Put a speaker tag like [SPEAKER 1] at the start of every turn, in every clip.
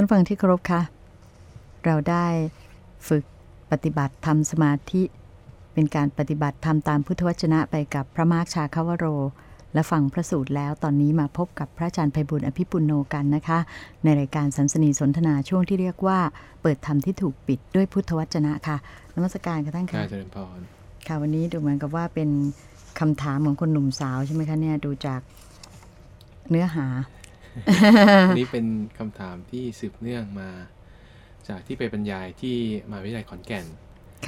[SPEAKER 1] ท่านฟังที่เคารพคะเราได้ฝึกปฏิบัติทำสมาธิ เป็นการปฏิบัติทำตามพุทธวจนะไปกับพระมาร์คชาคาวโร และฟังพระสูตรแล้วตอนนี้มาพบกับพระอาจารย์ไพบุญอภิปุโนกันนะคะ ในรายการสันสนีสนทนาช่วงที่เรียกว่า เปิดธรรมที่ถูกปิดด้วยพุทธวจนะค่ะนมัสการค่ะท่าน
[SPEAKER 2] ค่ะ
[SPEAKER 1] ค่ะ
[SPEAKER 2] เจริญพร
[SPEAKER 1] ค่ะวันนี้ดูเหมือนกับว่าเป็นคำถามของคนหนุ่มสาวใช่ไหมคะเนี่ยดูจากเนื้อหา
[SPEAKER 2] อันนี้เป็นคำถามที่สืบเนื่องมา จากที่ไปบรรยายที่มหาวิทยาลัยขอนแก่น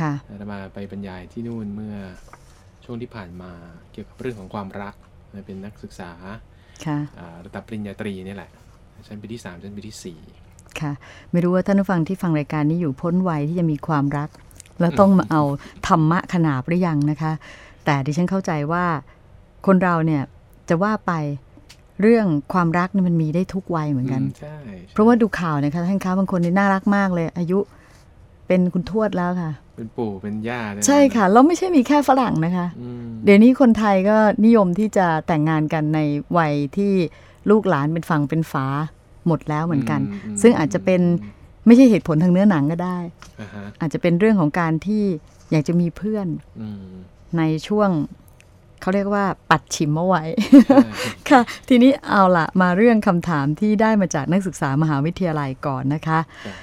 [SPEAKER 1] ค่ะ
[SPEAKER 2] อาตมาไปบรรยายที่นู่นเมื่อช่วงที่ผ่านมาเกี่ยวกับเรื่องของความรักนะเป็นนักศึกษา
[SPEAKER 1] ค่ะ
[SPEAKER 2] อ่าระดับปริญญาตรีนี่แหละ ชั้นปีที่3ชั้นปีที่
[SPEAKER 1] ค่ะ ไม่รู้ว่าท่านผู้ฟังที่ฟังรายการนี้อยู่พ้นวัยที่จะมีความรัก แล้วต้องมาเอาธรรมะขนาบหรือยังนะคะ แต่ดิฉันเข้าใจว่าคนเราเนี่ยจะว่าไป เรื่องความรักนี่มันมีได้ทุกวัยเหมือน
[SPEAKER 2] 4
[SPEAKER 1] กัน
[SPEAKER 2] ใช่
[SPEAKER 1] เพราะว่าดูข่าวนะคะท่านคะบางคนนี่น่ารักมากเลย อายุเป็นคุณทวดแล้วค่ะ
[SPEAKER 2] เป็นปู่เป็นย่าได้
[SPEAKER 1] ใช่ค่ะแล้วไม่ใช่มีแค่ฝรั่งนะคะ
[SPEAKER 2] อืม
[SPEAKER 1] เดี๋ยวนี้คนไทยก็นิยมที่จะแต่งงานกันในวัยที่ลูกหลานเป็นฝั่งเป็นฝาหมดแล้วเหมือนกัน
[SPEAKER 2] ม
[SPEAKER 1] ซึ่งอาจจะเป็นไม่ใช่เหตุผลทางเนื้อหนังก็ได้
[SPEAKER 2] อ่าฮะ
[SPEAKER 1] อาจจะเป็นเรื่องของการที่อยากจะมีเพื่อน
[SPEAKER 2] อืม
[SPEAKER 1] ในช่วง เขาเรียกว่าปัดชิมเอาไว้
[SPEAKER 2] ใช่
[SPEAKER 1] ค่ะ ทีนี้เอาละมาเรื่องคำถามที่ได้มาจากนักศึกษามหาวิทยาลัยก่อนนะคะ
[SPEAKER 2] จ้ะ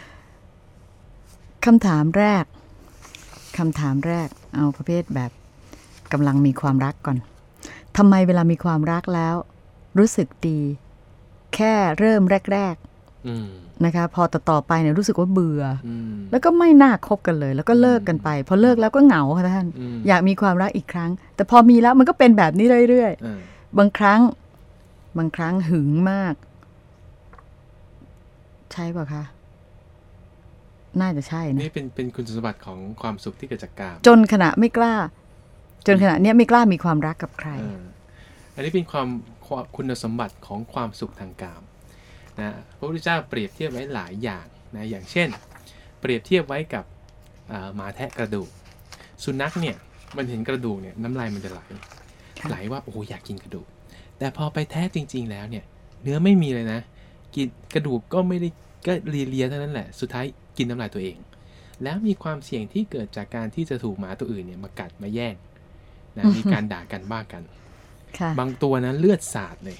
[SPEAKER 1] คำถามแรกคำถามแรกเอาประเภทแบบกำลังมีความรักก่อนทำไมเวลามีความรักแล้ว รู้สึกดี แค่เริ่มแรก
[SPEAKER 2] อืม
[SPEAKER 1] ๆ นะคะพอต่อต่อไปเนี่ยรู้สึกว่าเบื่อ
[SPEAKER 2] อืม
[SPEAKER 1] แล้วก็ไม่น่าคบกันเลย แล้วก็เลิกกันไปพอเลิกแล้วก็เหงาค่ะท่าน
[SPEAKER 2] อืม
[SPEAKER 1] อยากมีความรักอีกครั้ง แต่พอมีแล้วมันก็เป็นแบบนี้เรื่อย
[SPEAKER 2] อ่า
[SPEAKER 1] ๆบางครั้ง บางครั้งหึงมาก ใช่ป่ะคะน่าจะใช่นะ
[SPEAKER 2] นี่เป็นเป็นคุณสมบัติของความสุขที่เกิดจากกาม
[SPEAKER 1] จนขณะไม่กล้า จนขณะเนี้ยไม่กล้ามีความรักกับใคร
[SPEAKER 2] เอออันนี้เป็นความความคุณสมบัติของความสุขทางกาม นะพระพุทธเจ้าเปรียบเทียบไว้หลายอย่างนะอย่างเช่น เปรียบเทียบไว้กับอ่าหมาแทะกระดูก สุนัขเนี่ยมันเห็นกระดูกเนี่ยน้ำลายมันจะไหล
[SPEAKER 1] ค่ะ
[SPEAKER 2] ไหลว่าโอ้โหอยากกินกระดูก แต่พอไปแทะจริง ๆ แล้วเนี่ยเนื้อไม่มีเลยนะ กินกระดูกก็ไม่ได้ก็เลียๆเท่านั้นแหละสุดท้ายกินน้ำลายตัวเอง แล้วมีความเสี่ยงที่เกิดจากการที่จะถูกหมาตัวอื่นเนี่ยมากัดมาแย่งนะมีการด่ากันบ้ากัน
[SPEAKER 1] ค่ะ
[SPEAKER 2] บางตัวนั้นเลือดสาดเลย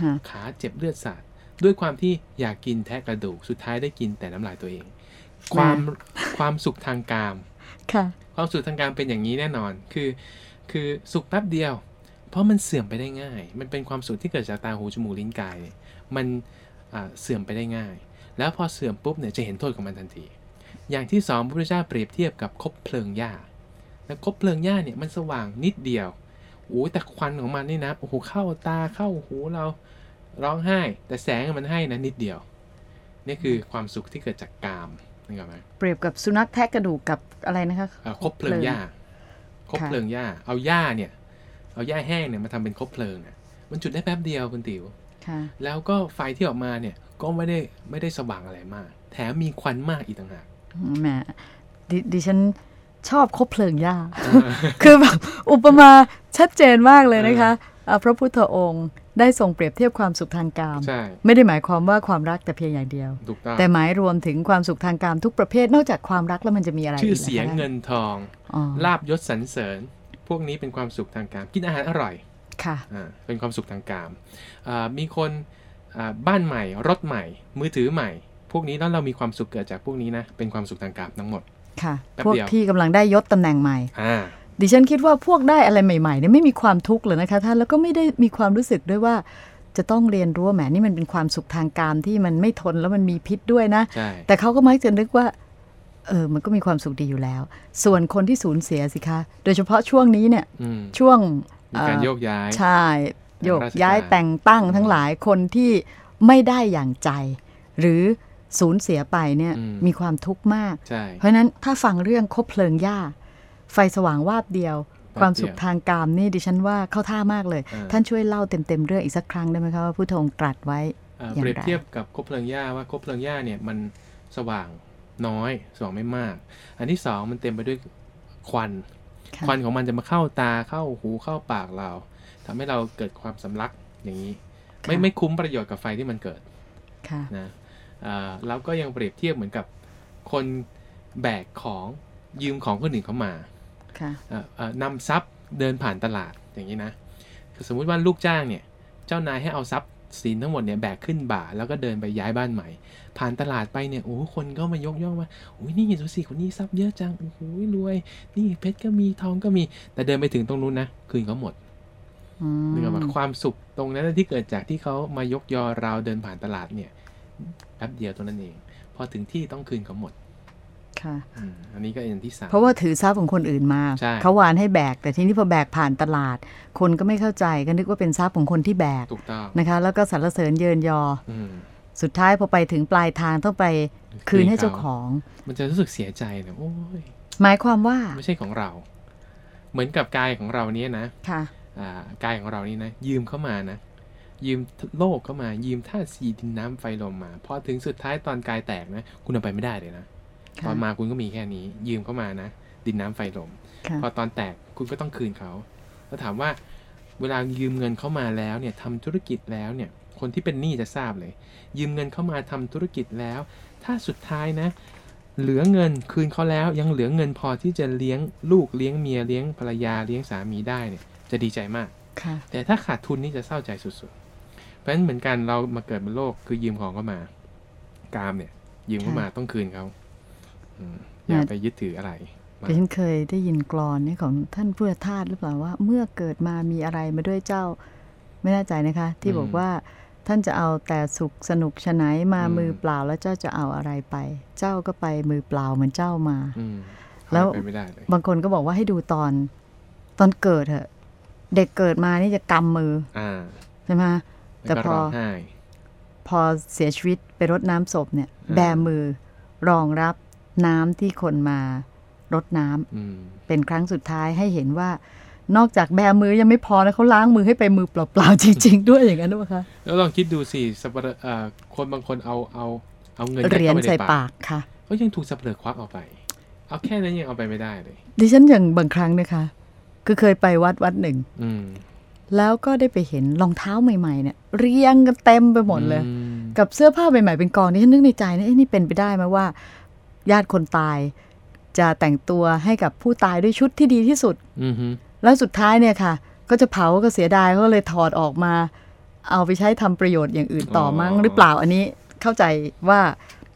[SPEAKER 1] ฮะ
[SPEAKER 2] ขาเจ็บเลือดสาด ด้วยความที่อยากกินแทะกระดูก สุดท้ายได้กินแต่น้ำลายตัวเอง ความความสุขทางกาม
[SPEAKER 1] ค่ะ
[SPEAKER 2] ความสุขทางกามเป็นอย่างนี้แน่นอน คือ คือสุขแป๊บเดียว เพราะมันเสื่อมไปได้ง่าย มันเป็นความสุขที่เกิดจากตาหูจมูกลิ้นกายเนี่ยมันอ่าเสื่อมไปได้ง่าย แล้วพอเสื่อมปุ๊บเนี่ยจะเห็นโทษของมันทันที อย่างที่สองพระพุทธเจ้าเปรียบเทียบกับคบเพลิงหญ้าแล้วคบเพลิงหญ้าเนี่ยมันสว่างนิดเดียวโอ้ยแต่ควันของมันนี่นะ โอ้โหเข้าตาเข้าหูเรา ร้องไห้ แต่แสงมันให้นะนิดเดียว นี่คือความสุขที่เกิดจากกามนึกออกไหม
[SPEAKER 1] เปรียบกับสุนัขแทะกระดูกกับอะไรนะคะ
[SPEAKER 2] อ่าคบเพลิงหญ้าคบเพลิงหญ้า เอาหญ้าเนี่ย เอาหญ้าแห้งเนี่ยมาทำเป็นคบเพลิงอะมันจุดได้แป๊บเดียวคุณติ๋ว
[SPEAKER 1] ค่ะ
[SPEAKER 2] แล้วก็ไฟที่ออกมาเนี่ยก็ไม่ได้ไม่ได้สว่างอะไรมาก แถมมีควันมากอีกต่างหาก
[SPEAKER 1] แหมดดิฉันชอบคบเพลิงหญ้า คือแบบอุปมาชัดเจนมากเลยนะคะอะพระพุทธองค์ ได้ทรงเปรียบเทียบความสุขทางกาม
[SPEAKER 2] ใช่
[SPEAKER 1] ไม่ได้หมายความว่าความรักแต่เพียงอย่างเดียว
[SPEAKER 2] ถูกต้อง
[SPEAKER 1] แต่หมายรวมถึงความสุขทางกามทุกประเภทนอกจากความรักแล้วมันจะมีอะไร
[SPEAKER 2] ชื่อ
[SPEAKER 1] อีก
[SPEAKER 2] เสียง
[SPEAKER 1] นะคะ
[SPEAKER 2] เงินทอง
[SPEAKER 1] อ๋อ
[SPEAKER 2] ลาบยศสรรเสริญ พวกนี้เป็นความสุขทางการกินอาหารอร่อย
[SPEAKER 1] ค่ะ
[SPEAKER 2] อ่าเป็นความสุขทางกามอ่ามีคนอ่าบ้านใหม่ รถใหม่ มือถือใหม่ พวกนี้แล้วเรามีความสุขเกิดจากพวกนี้นะเป็นความสุขทางกามทั้งหมด
[SPEAKER 1] ค่ะ
[SPEAKER 2] แป๊บ
[SPEAKER 1] พวก
[SPEAKER 2] เดียว
[SPEAKER 1] ที่กำลังได้ยศตำแหน่งใหม่
[SPEAKER 2] อ่า
[SPEAKER 1] ดิฉันคิดว่าพวกได้อะไรใหม่ๆเนี่ยไม่มีความทุกข์เลยนะคะท่านแล้วก็ไม่ได้มีความรู้สึกด้วยว่าจะต้องเรียนรู้ว่าแหมนี่มันเป็นความสุขทางการที่มันไม่ทนแล้วมันมีพิษด้วยนะ
[SPEAKER 2] ใช่
[SPEAKER 1] แต่เขาก็มักจะนึกว่าเออมันก็มีความสุขดีอยู่แล้ว ส่วนคนที่สูญเสียสิคะ โดยเฉพาะช่วงนี้เนี่ย
[SPEAKER 2] อืม
[SPEAKER 1] ช่วง
[SPEAKER 2] มีการ
[SPEAKER 1] เอ่อ
[SPEAKER 2] โยกย้าย
[SPEAKER 1] ใช่โยก
[SPEAKER 2] ราชการ
[SPEAKER 1] ย้ายแต่งตั้งทั้งหลายคนที่ไม่ได้อย่างใจ หรือสูญเสียไปเนี่ย
[SPEAKER 2] อืม
[SPEAKER 1] มีความทุกข์มาก
[SPEAKER 2] ใช่
[SPEAKER 1] เพราะฉะนั้นถ้าฟังเรื่องคบเพลิงหญ้า ไฟสว่างวาบเดียว
[SPEAKER 2] แป๊บ
[SPEAKER 1] ความสุข
[SPEAKER 2] เดียว
[SPEAKER 1] ทางกามนี่ดิฉันว่าเข้าท่ามากเลย
[SPEAKER 2] อ่า
[SPEAKER 1] ท่านช่วยเล่าเต็มๆเรื่องอีกสักครั้งได้ไหมคะว่าพุทธองค์ตรัสไว้
[SPEAKER 2] อ่า
[SPEAKER 1] อย่างไร
[SPEAKER 2] เปรียบเทียบกับคบเพลิงหญ้าว่าคบเพลิงหญ้าเนี่ยมันสว่างน้อยสว่างไม่มาก อันที่สองมันเต็มไปด้วยควัน
[SPEAKER 1] ค่ะ
[SPEAKER 2] ควันของมันจะมาเข้าตาเข้าหูเข้าปากเราทำให้เราเกิดความสำลักอย่างนี้ ไม่
[SPEAKER 1] ค่ะ
[SPEAKER 2] ไม่คุ้มประโยชน์กับไฟที่มันเกิด
[SPEAKER 1] ค่ะ
[SPEAKER 2] นะเอ่อแล้วก็ยังเปรียบเทียบเหมือนกับคนแบกของยืมของคนอื่นเขามา
[SPEAKER 1] ค่ะ
[SPEAKER 2] เอ่อเอ่อ นำทรัพย์เดินผ่านตลาดอย่างนี้นะคือสมมุติว่าลูกจ้างเนี่ยเจ้านายให้เอาทรัพย์สินทั้งหมดเนี่ยแบกขึ้นบ่า แล้วก็เดินไปย้ายบ้านใหม่ ผ่านตลาดไปเนี่ยโอ้โหคนก็มายกย่องว่าโอ้ยนี่ดูสิคนนี้ทรัพย์เยอะจังโอ้โหรวย นี่เพชรก็มีทองก็มี แต่เดินไปถึงตรงนู้นนะคืนเขาหมด
[SPEAKER 1] อืม
[SPEAKER 2] นึกออกปะความสุขตรงนั้นที่เกิดจากที่เขามายกยอเราเดินผ่านตลาดเนี่ยแป๊บเดียวตัวนั้นเอง พอถึงที่ต้องคืนเขาหมด
[SPEAKER 1] ค่ะ
[SPEAKER 2] อืมอันนี้ก็อันที่สาม
[SPEAKER 1] เพราะว่าถือทรัพย์ของคนอื่นมา
[SPEAKER 2] ใช่
[SPEAKER 1] เขาวานให้แบก แต่ทีนี้พอแบกผ่านตลาด คนก็ไม่เข้าใจก็นึกว่าเป็นทรัพย์ของคนที่แบก
[SPEAKER 2] ถูกต้อง
[SPEAKER 1] นะคะ แล้วก็สรรเสริญเยินยอ
[SPEAKER 2] อืม
[SPEAKER 1] สุดท้ายพอไปถึงปลายทางต้องไปคืนให้เจ้าของ
[SPEAKER 2] มันจะรู้สึกเสียใจนะโอ้ย
[SPEAKER 1] หมายความว่า
[SPEAKER 2] ไม่ใช่ของเรา เหมือนกับกายของเราเนี้ยนะ
[SPEAKER 1] ค่ะ
[SPEAKER 2] อ่ากายของเรานี่นะ ยืมเข้ามานะ ยืมโลกเข้ามายืมธาตุสี่ดินน้ำไฟลมมาพอถึงสุดท้ายตอนกายแตกนะ คุณเอาไปไม่ได้เลยนะ
[SPEAKER 1] ค่ะ
[SPEAKER 2] ตอนมาคุณก็มีแค่นี้ ยืมเข้ามานะ ดินน้ำไฟลม
[SPEAKER 1] ค่ะ
[SPEAKER 2] พอตอนแตกคุณก็ต้องคืนเขา แล้วถามว่าเวลายืมเงินเข้ามาแล้วเนี่ยทำธุรกิจแล้วเนี่ย คนที่เป็นหนี้จะทราบเลย ยืมเงินเข้ามาทำธุรกิจแล้ว ถ้าสุดท้ายนะ เหลือเงินคืนเขาแล้วยังเหลือเงินพอที่จะเลี้ยงลูกเลี้ยงเมียเลี้ยงภรรยาเลี้ยงสามีได้เนี่ย จะดีใจมาก
[SPEAKER 1] ค่ะ
[SPEAKER 2] แต่ถ้าขาดทุนนี่จะเศร้าใจสุดๆ เพราะฉะนั้นเหมือนกันเรามาเกิดบนโลกคือยืมของเข้ามากามเนี่ย ยืมเข้ามาต้องคืนเขา อืมอย่าไปยึดถืออะไรมาก
[SPEAKER 1] ดิฉันเคยได้ยินกรอนนี่ของท่านเพื่อทาสหรือเปล่าว่า เมื่อเกิดมามีอะไรมาด้วยเจ้า ไม่แน่ใจนะคะ ที่บอกว่าท่านจะเอาแต่สุขสนุกชะไหนมามือเปล่าแล้วเจ้าจะเอาอะไรไป เจ้าก็ไปมือเปล่าเหมือนเจ้ามา
[SPEAKER 2] อืม
[SPEAKER 1] แล้ว
[SPEAKER 2] ไปไม่ได้เลย
[SPEAKER 1] บางคนก็บอกว่าให้ดูตอน ตอนเกิดเถอะเด็กเกิดมานี่จะกำมือ
[SPEAKER 2] อ่า
[SPEAKER 1] ใช่ไหม
[SPEAKER 2] แล้ว
[SPEAKER 1] แต่
[SPEAKER 2] ก็
[SPEAKER 1] พอ
[SPEAKER 2] ร้องไห้
[SPEAKER 1] พอเสียชีวิตไปรดน้ำศพเนี่ย
[SPEAKER 2] อืม
[SPEAKER 1] แบมือรองรับ น้ำที่คนมารดน้ำ
[SPEAKER 2] อืม
[SPEAKER 1] เป็นครั้งสุดท้ายให้เห็นว่า นอกจากแบมือยังไม่พอนะเขาล้างมือให้ไปมือเปล่าๆจริง ๆ ด้วยอย่างนั้นด้วยคะ
[SPEAKER 2] แล้วลองคิดดูสิสับปะเลอเอ่อคนบางคนเอาเอาเอาเงินยัด
[SPEAKER 1] เหรียญ
[SPEAKER 2] ข้าไป
[SPEAKER 1] ใส่
[SPEAKER 2] ใน
[SPEAKER 1] ปากค่ะ
[SPEAKER 2] ก็ยังถูกสับปะเลอควักเอาไป เอาแค่นั้นยังเอาไปไม่ได้เลย
[SPEAKER 1] ดิฉันอย่างบางครั้งนะคะ คือเคยไปวัดวัดหนึ่ง
[SPEAKER 2] อืม
[SPEAKER 1] แล้วก็ได้ไปเห็นรองเท้าใหม่ๆเนี่ยเรียงกันเต็มไปหมดเลย
[SPEAKER 2] อืม
[SPEAKER 1] กับเสื้อผ้าใหม่ๆเป็นกองนี่ฉันนึกในใจนะเอ๊ะนี่เป็นไปได้ไหมว่า ญาติคนตาย จะแต่งตัวให้กับผู้ตายด้วยชุดที่ดีที่สุด
[SPEAKER 2] อืมฮึ
[SPEAKER 1] แล้วสุดท้ายเนี่ยค่ะ ก็จะเผาก็เสียดายเขาก็เลยถอดออกมา เอาไปใช้ทำประโยชน์อย่างอื่นต่อมั้งหรือเปล่าอันนี้เข้าใจว่า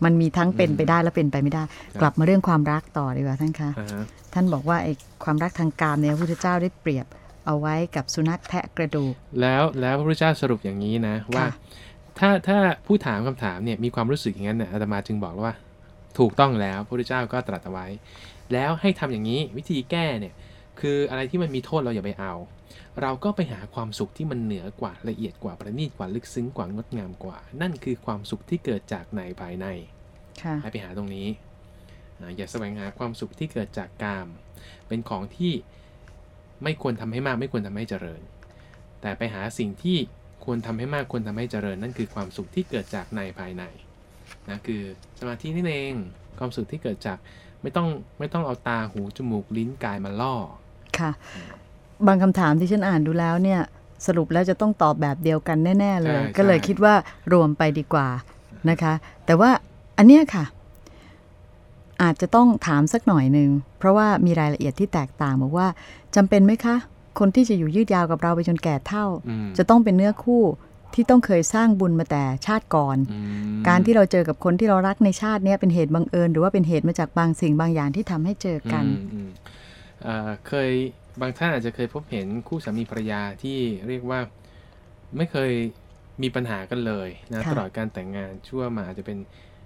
[SPEAKER 1] มันมีทั้งเป็นไปได้และเป็นไปไม่ได้ กลับมาเรื่องความรักต่อดีกว่าท่านคะ
[SPEAKER 2] อ่าฮะ
[SPEAKER 1] ท่านบอกว่าไอ้ความรักทางการเนี่ยพระพุทธเจ้าได้เปรียบเอาไว้กับสุนัขแทะกระดูก
[SPEAKER 2] แล้วแล้วพระพุทธเจ้าสรุปอย่างนี้นะว่า ถ้าถ้าผู้ถามคำถามเนี่ยมีความรู้สึกอย่างนั้นเนี่ยอาตมาจึงบอกว่า ถูกต้องแล้วพระพุทธเจ้าก็ตรัสเอาไว้ แล้วให้ทำอย่างนี้วิธีแก้เนี่ยคืออะไรที่มันมีโทษเราอย่าไปเอา เราก็ไปหาความสุขที่มันเหนือกว่าละเอียดกว่าประณีตกว่าลึกซึ้งกว่างดงามกว่า นั่นคือความสุขที่เกิดจากในภายใน
[SPEAKER 1] ค่ะ
[SPEAKER 2] ให้ไปหาตรงนี้อ่าอย่าแสวงหาความสุขที่เกิดจากกาม เป็นของที่ไม่ควรทำให้มากไม่ควรทำให้เจริญ แต่ไปหาสิ่งที่ควรทำให้มากควรทำให้เจริญ นั่นคือความสุขที่เกิดจากในภายใน นะคือสมาธินี่เองความสุขที่เกิดจากไม่ต้องไม่ต้องเอาตาหูจมูกลิ้นกายมาล่อ
[SPEAKER 1] ค่ะ บางคำถามที่ฉันอ่านดูแล้วเนี่ย สรุปแล้วจะต้องตอบแบบเดียวกันแน่ ๆ เลย
[SPEAKER 2] ใช่
[SPEAKER 1] ก็เลย
[SPEAKER 2] ใช่
[SPEAKER 1] คิดว่ารวมไปดีกว่านะคะ แต่ว่าอันเนี้ยค่ะ อาจจะต้องถามสักหน่อยหนึ่งเพราะว่ามีรายละเอียดที่แตกต่างบอกว่าจำเป็นไหมคะ คนที่จะอยู่ยืดยาวกับเราไปจนแก่เท่า
[SPEAKER 2] อืม
[SPEAKER 1] จะต้องเป็นเนื้อคู่ ที่ต้องเคยสร้างบุญมาแต่ชาติก่อน
[SPEAKER 2] อืม
[SPEAKER 1] การที่เราเจอกับคนที่เรารักในชาติเนี้ยเป็นเหตุบังเอิญ หรือว่าเป็นเหตุมาจากบางสิ่งบางอย่างที่ทำให้เจอกัน
[SPEAKER 2] อืมอืมเอ่อเคยบางท่านอาจจะเคยพบเห็นคู่สามีภรรยาที่เรียกว่าไม่เคยมีปัญหากันเลยนะ
[SPEAKER 1] ค่ะ
[SPEAKER 2] ตลอดการแต่งงานชั่วมาอาจจะเป็น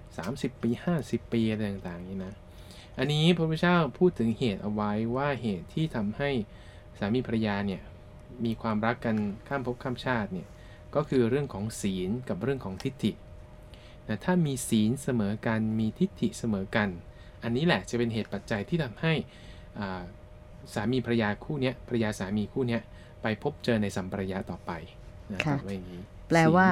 [SPEAKER 2] 30 ปี 50 ปีอะไรต่างๆนี้นะอันนี้พระพุทธเจ้าพูดถึงเหตุเอาไว้ว่าเหตุที่ทำให้สามีภรรยาเนี่ยมีความรักกันข้ามภพข้ามชาติเนี่ย ก็คือเรื่องของศีลกับเรื่องของทิฏฐินะถ้ามีศีลเสมอกันมีทิฏฐิเสมอกัน อันนี้แหละจะเป็นเหตุปัจจัยที่ทำให้อ่าสามีภรรยาคู่เนี้ยภรรยาสามีคู่เนี้ยไปพบเจอในสัมปรายะต่อไปนะ
[SPEAKER 1] ค่ะ
[SPEAKER 2] ตรัสไว้อย่างนี้
[SPEAKER 1] แปลว่า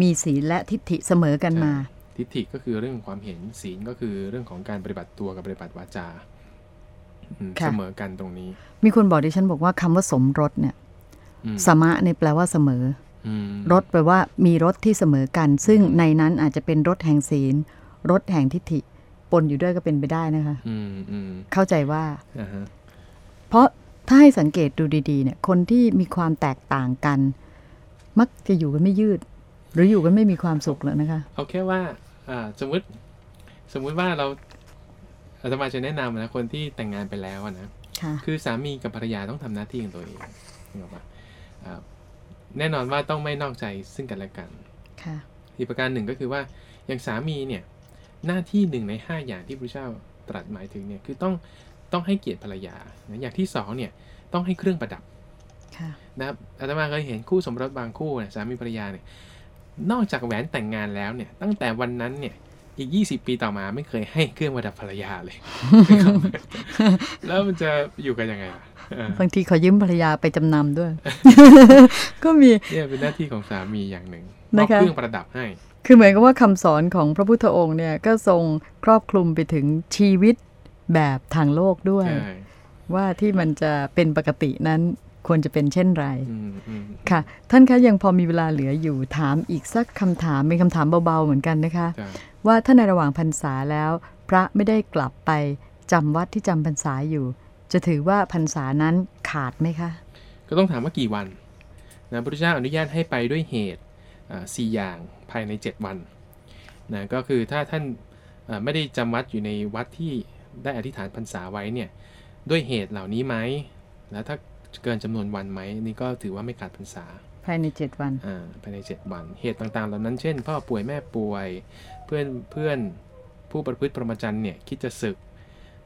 [SPEAKER 1] มีศีลและทิฏฐิเสมอกันมา
[SPEAKER 2] ใช่ทิฏฐิก็คือเรื่องของความเห็นศีลก็คือเรื่องของการปฏิบัติตัวกับปฏิบัติวาจาอืม
[SPEAKER 1] ค่ะ
[SPEAKER 2] เสมอกันตรงนี้
[SPEAKER 1] มีคนบอกดิฉันบอกว่าคำว่าสมรสเนี่ย
[SPEAKER 2] อืม
[SPEAKER 1] สมะเนี่ยแปลว่าเสมอ
[SPEAKER 2] มอืม
[SPEAKER 1] รถแปลว่ามีรถที่เสมอกัน ซึ่งในนั้นอาจจะเป็นรถแห่งศีล รถแห่งทิฏฐิ ปนอยู่ด้วยก็เป็นไปได้นะคะ
[SPEAKER 2] อืมอืม
[SPEAKER 1] เข้าใจว่า
[SPEAKER 2] อ่าฮะ
[SPEAKER 1] เพราะถ้าให้สังเกตดูดีๆเนี่ย คนที่มีความแตกต่างกัน มักจะอยู่กันไม่ยืด หรืออยู่กันไม่มีความสุขแล้วนะคะ
[SPEAKER 2] เอาแค่ว่าอ่าสมมติสมมุติว่าเราอาตมาจะแนะนำนะคนที่แต่งงานไปแล้วอะนะ
[SPEAKER 1] ค่ะ
[SPEAKER 2] คือสามีกับภรรยาต้องทำหน้าที่ของตัวเองนึกออกปะอ่า แน่นอนว่าต้องไม่นอกใจซึ่งกันและกัน
[SPEAKER 1] ค่ะ
[SPEAKER 2] อีกประการหนึ่งก็คือว่าอย่างสามีเนี่ยหน้าที่หนึ่งในห้าอย่างที่พระเจ้าตรัสหมายถึงเนี่ยคือต้องต้องให้เกียรติภรรยานะอย่างที่สองเนี่ยต้องให้เครื่องประดับ
[SPEAKER 1] ค่ะ
[SPEAKER 2] นะครับอาตมาเคยเห็นคู่สมรสบางคู่เนี่ยสามีภรรยาเนี่ยนอกจากแหวนแต่งงานแล้วเนี่ยตั้งแต่วันนั้นเนี่ยอีก 20 ปีต่อมาไม่เคยให้เครื่องประดับภรรยาเลย แล้วมันจะอยู่กันยังไงล่ะเออ บา
[SPEAKER 1] งทีขอยืมภรรยาไปจำนำด้วย ก็มี
[SPEAKER 2] เนี่ยเป็นหน้าที่ของสามีอย่างหนึ่งม
[SPEAKER 1] นะ
[SPEAKER 2] อบ
[SPEAKER 1] คะ
[SPEAKER 2] เครื่องประดับให้
[SPEAKER 1] คือเหมือนกับว่าคำสอนของพระพุทธองค์เนี่ยก็ทรงครอบคลุมไปถึงชีวิตแบบทางโลกด้วย
[SPEAKER 2] ใช่
[SPEAKER 1] ว่าที่มันจะเป็นปกตินั้นควรจะเป็นเช่นไร
[SPEAKER 2] อืมอืม
[SPEAKER 1] ค่ะ ท่านคะยังพอมีเวลาเหลืออยู่ถามอีกสักคำถามเป็นคำถามเบาๆเหมือนกันนะคะ
[SPEAKER 2] ใช่
[SPEAKER 1] ว่าถ้าในระหว่างพรรษาแล้ว พระไม่ได้กลับไปจำวัดที่จำพรรษาอยู่ จะถือว่าพรรษานั้นขาดไหมคะ
[SPEAKER 2] ก็ต้องถามว่ากี่วันนะพระพุทธเจ้าอนุญาตให้ไปด้วยเหตุอ่าสี่อย่างภายใน 7 วันนะก็คือถ้าท่านอ่าไม่ได้จำวัดอยู่ในวัดที่ได้อธิษฐานพรรษาไว้เนี่ยด้วยเหตุเหล่านี้ไหมแล้วถ้าเกินจำนวนวันไหมนี่ก็ถือว่าไม่ขาดพรรษา
[SPEAKER 1] ภายในเจ็ดวัน
[SPEAKER 2] อ่าภายใน 7 วัน เหตุต่างๆ เหล่านั้นเช่น พ่อป่วยแม่ป่วย เพื่อนเพื่อนผู้ประพฤติพรหมจรรย์เนี่ยคิดจะศึก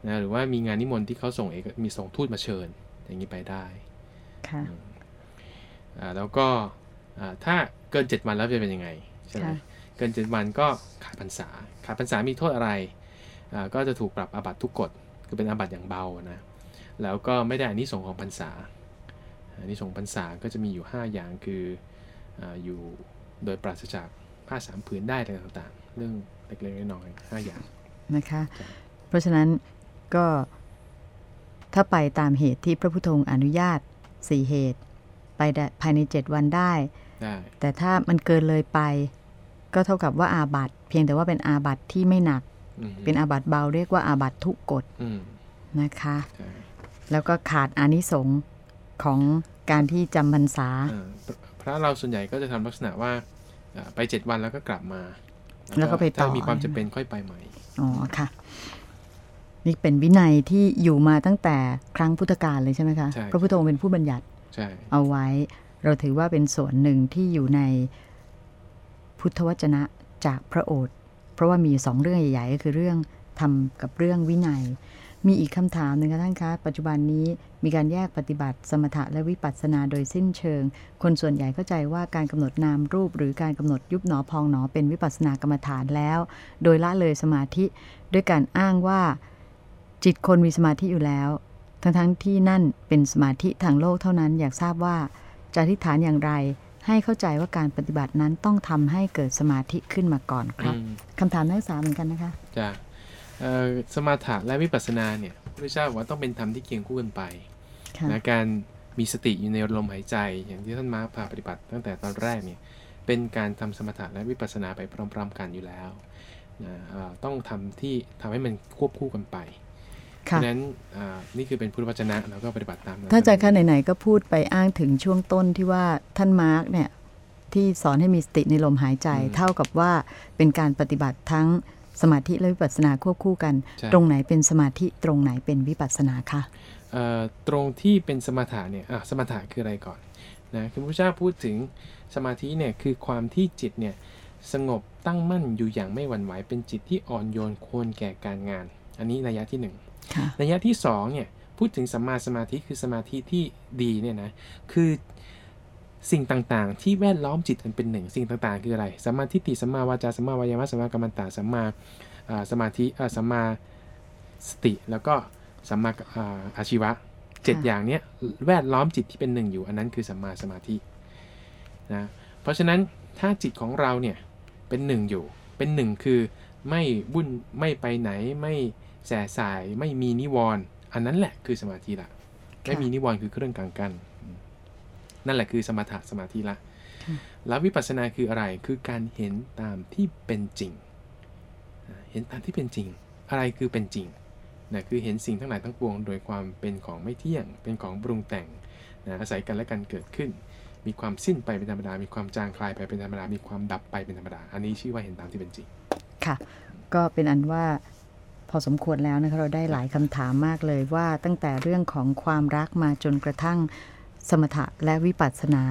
[SPEAKER 2] นะหรือว่ามีงานนิมนต์ที่เขาส่งเอกมีส่งทูตมาเชิญ อย่างนี้ไปได้
[SPEAKER 1] ค่ะ
[SPEAKER 2] อ่าแล้วก็อ่าถ้าเกิน7วันแล้วจะเป็นยังไงใช่ไหม
[SPEAKER 1] ค่ะ
[SPEAKER 2] เกิน7วันก็ขาดพรรษา ขาดพรรษามีโทษอะไรอ่าก็จะถูกปรับอาบัตทุกกฎคือเป็นอาบัตอย่างเบานะแล้วก็ไม่ได้อานิสงส์ของพรรษาอานิสงส์พรรษาก็จะมีอยู่ 5 อย่างคืออาอยู่โดยปราศจากผ้าสามผืนได้อะไรต่างๆ เรื่องเล็กๆน้อยๆห้าอย่าง
[SPEAKER 1] นะคะ เพราะฉะนั้น ก็ถ้าไปตามเหตุที่พระพุทธองค์อนุญาตสี่เหตุ ไปได้ภายในเจ็ดวันได้
[SPEAKER 2] ได้
[SPEAKER 1] แต่ถ้ามันเกินเลยไป ก็เท่ากับว่าอาบัตเพียงแต่ว่าเป็นอาบัตที่ไม่หนัก
[SPEAKER 2] อืม
[SPEAKER 1] เป็นอาบัตเบาเรียกว่าอาบัตทุกกฎ
[SPEAKER 2] อืม
[SPEAKER 1] นะคะ
[SPEAKER 2] ใช่
[SPEAKER 1] แล้วก็ขาดอานิสงส์ของการที่จำพรรษา
[SPEAKER 2] อ่าพระพระเราส่วนใหญ่ก็จะทำลักษณะว่าอ่าไป7วันแล้วก็กลับมา
[SPEAKER 1] แล้วก็ไปต่อ
[SPEAKER 2] ถ้ามีความจำเป็นค่อยไปใหม่
[SPEAKER 1] อ๋อค่ะ นี่เป็นวินัยที่อยู่มาตั้งแต่ครั้งพุทธกาลเลยใช่ไหมคะ
[SPEAKER 2] ใช่
[SPEAKER 1] พระพุทธองค์เป็นผู้บัญญัติ
[SPEAKER 2] ใช่
[SPEAKER 1] เอาไว้ เราถือว่าเป็นส่วนหนึ่งที่อยู่ในพุทธวจนะจากพระโอษฐ์เพราะว่ามีสองเรื่องใหญ่ๆก็คือเรื่องทำกับเรื่องวินัย มีอีกคำถามหนึ่งค่ะท่านคะ ปัจจุบันนี้มีการแยกปฏิบัติสมถะและวิปัสสนาโดยสิ้นเชิง คนส่วนใหญ่เข้าใจว่าการกำหนดนามรูป หรือการกำหนดยุบหนอพองหนอเป็นวิปัสสนากรรมฐานแล้ว โดยละเลยสมาธิด้วยการอ้างว่า จิตคนมีสมาธิอยู่แล้ว ทั้งๆที่นั่นเป็นสมาธิทางโลกเท่านั้นอยากทราบว่าจะอธิษฐานอย่างไร ให้เข้าใจว่าการปฏิบัตินั้นต้องทำให้เกิดสมาธิขึ้นมาก่อนครับ
[SPEAKER 2] อืม
[SPEAKER 1] คำถามนักศึกษาเหมือนกันนะคะ
[SPEAKER 2] จากเอ่อสมาธิและวิปัสสนาเนี่ยพระพุทธเจ้าบอกว่าต้องเป็นธรรมที่เคียงคู่กันไป
[SPEAKER 1] ค่ะ
[SPEAKER 2] นะการมีสติอยู่ในลมหายใจ อย่างที่ท่านมาร์คพาปฏิบัติ ตั้งแต่ตอนแรกเนี่ยเป็นการทำสมถะและวิปัสสนาไปพร้อม ๆ กันอยู่แล้วนะเอ่อต้องทำที่ทำให้มันควบคู่กันไป
[SPEAKER 1] ค่ะเพ
[SPEAKER 2] ราะฉะนั้นอ่านี่คือเป็นพุทธวจนะแล้วก็ปฏิบัติตามนั้น
[SPEAKER 1] ถ้าอาจารย์คะไหนๆก็พูดไปอ้างถึงช่วงต้นที่ว่าท่านมาร์กเนี่ยที่สอนให้มีสติในลมหายใจ เท่ากับว่าเป็นการปฏิบัติทั้งสมาธิและวิปัสสนาควบคู่กัน
[SPEAKER 2] ใช่
[SPEAKER 1] ตรงไหนเป็นสมาธิตรงไหนเป็นวิปัสสนาคะ
[SPEAKER 2] เอ่อตรงที่เป็นสมถะเนี่ยอะสมถะคืออะไรก่อนนะคือพระพุทธเจ้าพูดถึงสมาธิเนี่ยคือความที่จิตเนี่ยสงบตั้งมั่นอยู่อย่างไม่หวั่นไหวเป็นจิตที่อ่อนโยนควรแก่การงาน อันนี้นัยยะที่หนึ่ง
[SPEAKER 1] ค่ะ
[SPEAKER 2] นัยยะที่สองเนี่ยพูดถึงสัมมาสมาธิคือสมาธิที่ดีเนี่ยนะคือสิ่งต่างๆ ที่แวดล้อมจิตอันเป็นหนึ่งสิ่งต่างๆ คืออะไรสัมมาทิฏฐิสัมมาวาจาสัมมาวายามะสัมมากัมมันตะสัมมาอ่าสมาธิอ่าสัมมาสติแล้วก็สัมมาอ่าอาชีวะเจ็ด
[SPEAKER 1] ค่ะ
[SPEAKER 2] อย่างเนี้ยแวดล้อมจิตที่เป็นหนึ่งอยู่ อันนั้นคือสัมมาสมาธินะเพราะฉะนั้นถ้าจิตของเราเนี่ยเป็นหนึ่งอยู่เป็นหนึ่งคือไม่วุ่นไม่ไปไหนไม่ แสสายไม่มีนิวรณ์อันนั้นแหละคือสมาธิละไม่มีนิวรณ์คือเครื่องกลางกันอืมนั่นแหละคือสมถะสมาธิละ แล้ววิปัสสนาคืออะไรคือการเห็นตามที่เป็นจริงอ่าเห็นตามที่เป็นจริง อะไรคือเป็นจริงนะคือเห็นสิ่งทั้งหลายทั้งปวง โดยความเป็นของไม่เที่ยง เป็นของปรุงแต่งนะอาศัยกันและกันเกิดขึ้น มีความสิ้นไปเป็นธรรมดา มีความจางคลายไปเป็นธรรมดา มีความดับไปเป็นธรรมดา อันนี้ชื่อว่าเห็นตามที่เป็นจริง
[SPEAKER 1] ค่ะ ก็เป็นอันว่า พอสมควรแล้วนะคะเราได้หลายคำถามมากเลยว่าตั้งแต่เรื่องของความรักมาจนกระทั่งสมถะและวิปัสสนา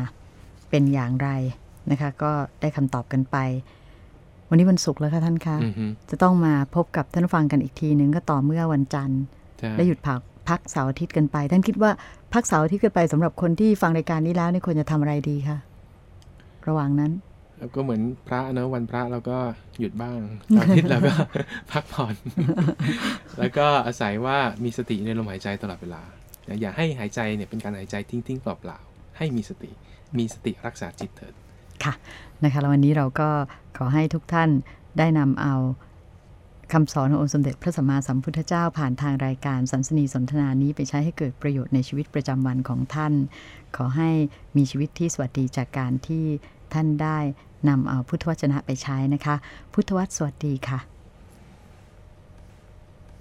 [SPEAKER 1] เป็นอย่างไรนะคะ ก็ได้คำตอบกันไป วันนี้วันศุกร์แล้วค่ะท่านคะ
[SPEAKER 2] อือฮึ
[SPEAKER 1] จะต้องมาพบกับท่านผู้ฟังกันอีกทีนึงก็ต่อเมื่อวันจันทร์
[SPEAKER 2] ใช่
[SPEAKER 1] ได้หยุดพักพักเสาร์อาทิตย์กันไป ท่านคิดว่าพักเสาร์อาทิตย์กันไปสำหรับคนที่ฟังรายการนี้แล้วนี่ควรจะทำอะไรดีคะระหว่างนั้น
[SPEAKER 2] แล้วก็เหมือนพระเนอะวันพระเราก็หยุดบ้างเสาร์อาทิตย์เราก็พักผ่อน แล้วก็อาศัยว่ามีสติในลมหายใจตลอดเวลานะอย่าให้หายใจเนี่ยเป็นการหายใจทิ้งๆเปล่าๆให้มีสติ มีสติรักษาจิตเถิด
[SPEAKER 1] ค่ะนะคะแล้ววันนี้เราก็ขอให้ทุกท่านได้นำเอาคำสอนขององค์สมเด็จพระสัมมาสัมพุทธเจ้าผ่านทางรายการสัมสนีสนทนานี้ไปใช้ให้เกิดประโยชน์ในชีวิตประจำวันของท่าน ขอให้มีชีวิตที่สวัสดีจากการที่ท่านได้ นำเอาพุทธวจนะไปใช้นะคะ พุทธวัตรสวัสดีค่ะ